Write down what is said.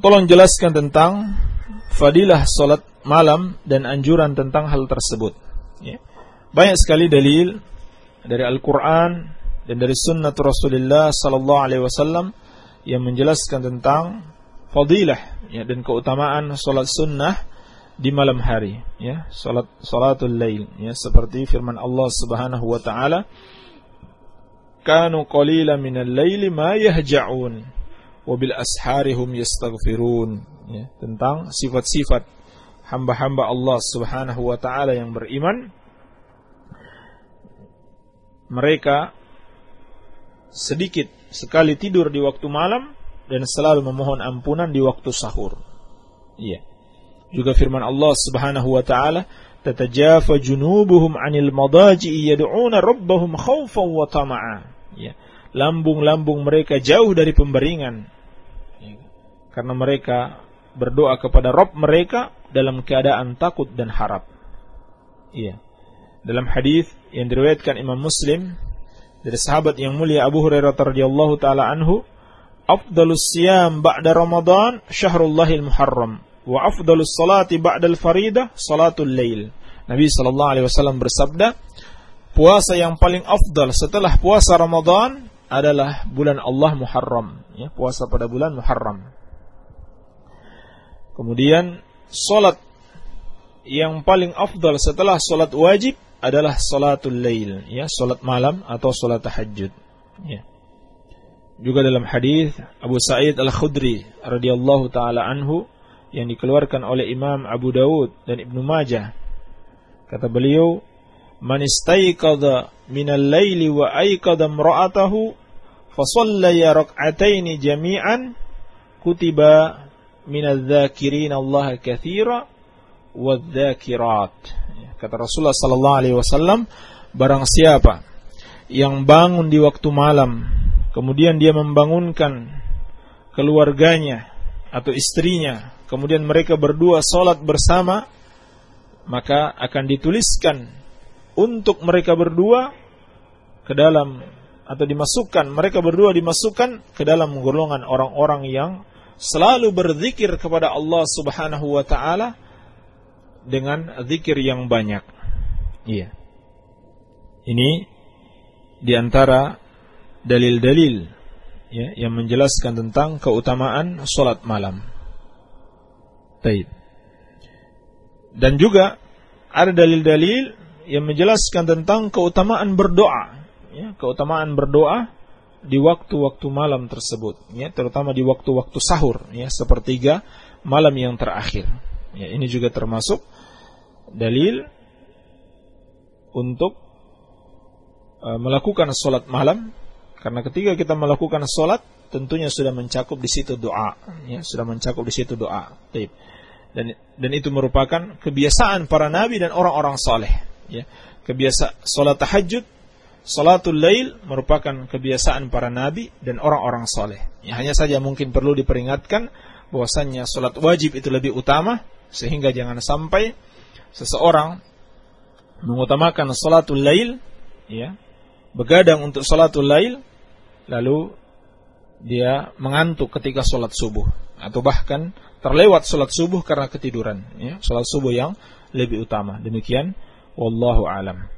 Tolong jelaskan tentang fadilah solat malam dan anjuran tentang hal tersebut. Ya. Banyak sekali dalil dari Al-Quran dan dari Sunnah Rasulullah Sallallahu Alaihi Wasallam yang menjelaskan tentang fadilah ya, dan keutamaan solat sunnah di malam hari ya salat salatul lail ya seperti firman Allah Subhanahu wa taala kanu qalila minal laili ma yahja'un wa bil asharihum yastaghfirun ya tentang sifat-sifat hamba-hamba Allah Subhanahu wa taala yang beriman mereka sedikit sekali tidur di waktu malam dan selalu memohon ampunan di waktu sahur iya juga firman Allah Subhanahu wa taala, "Tatajafa junubuhum 'anil madaji'i yad'una rabbahum khaufan wa tama'a." Ya. Lambung-lambung mereka jauh dari pemberingan. Karena mereka berdoa kepada Rabb mereka dalam keadaan takut dan harap. Iya. Dalam hadis yang diriwayatkan Imam Muslim dari sahabat yang mulia Abu Hurairah radhiyallahu taala anhu, "Afdalus siyam ba'da Ramadan syahrullahil muharram." wa afdalus salati ba'dal faridah salatul lail. Nabi sallallahu alaihi wasallam bersabda, puasa yang paling afdal setelah puasa Ramadan adalah bulan Allah Muharram, ya, puasa pada bulan Muharram. Kemudian salat yang paling afdal setelah salat wajib adalah salatul lail, ya, salat malam atau salat tahajud. Ya. Juga dalam hadis Abu Sa'id Al-Khudri radhiyallahu taala anhu yang dikeluarkan oleh Imam Abu Dawud dan Ibnu Majah. Kata beliau, "Man istayqadha al laili wa ayqadha imra'atahu fa shallaya rak'atayn jami'an kutiba adh-dhakirin Allah katsira wadh-dhakirat." Kata Rasulullah sallallahu alaihi wasallam, barang siapa yang bangun di waktu malam, kemudian dia membangunkan keluarganya atau istrinya kemudian mereka berdua sholat bersama, maka akan dituliskan untuk mereka berdua ke dalam atau dimasukkan mereka berdua dimasukkan ke dalam golongan orang-orang yang selalu berzikir kepada Allah Subhanahu wa taala dengan zikir yang banyak. Iya. Ini di antara dalil-dalil ya, yang menjelaskan tentang keutamaan solat malam. Taib. Dan juga ada dalil-dalil yang menjelaskan tentang keutamaan berdoa, ya, keutamaan berdoa di waktu-waktu malam tersebut, ya, terutama di waktu-waktu sahur, ya, sepertiga malam yang terakhir. Ya, ini juga termasuk dalil untuk uh, melakukan sholat malam, karena ketika kita melakukan sholat, tentunya sudah mencakup di situ doa, ya, sudah mencakup di situ doa. Dan dan itu merupakan kebiasaan para nabi dan orang-orang saleh ya kebiasa salat tahajud salatul lail merupakan kebiasaan para nabi dan orang-orang saleh ya hanya saja mungkin perlu diperingatkan bahwasannya salat wajib itu lebih utama sehingga jangan sampai seseorang mengutamakan salatul lail ya begadang untuk salatul lail lalu dia mengantuk ketika salat subuh atau bahkan terlewat sholat subuh karena ketiduran. Ya, sholat subuh yang lebih utama. Demikian, wallahu alam.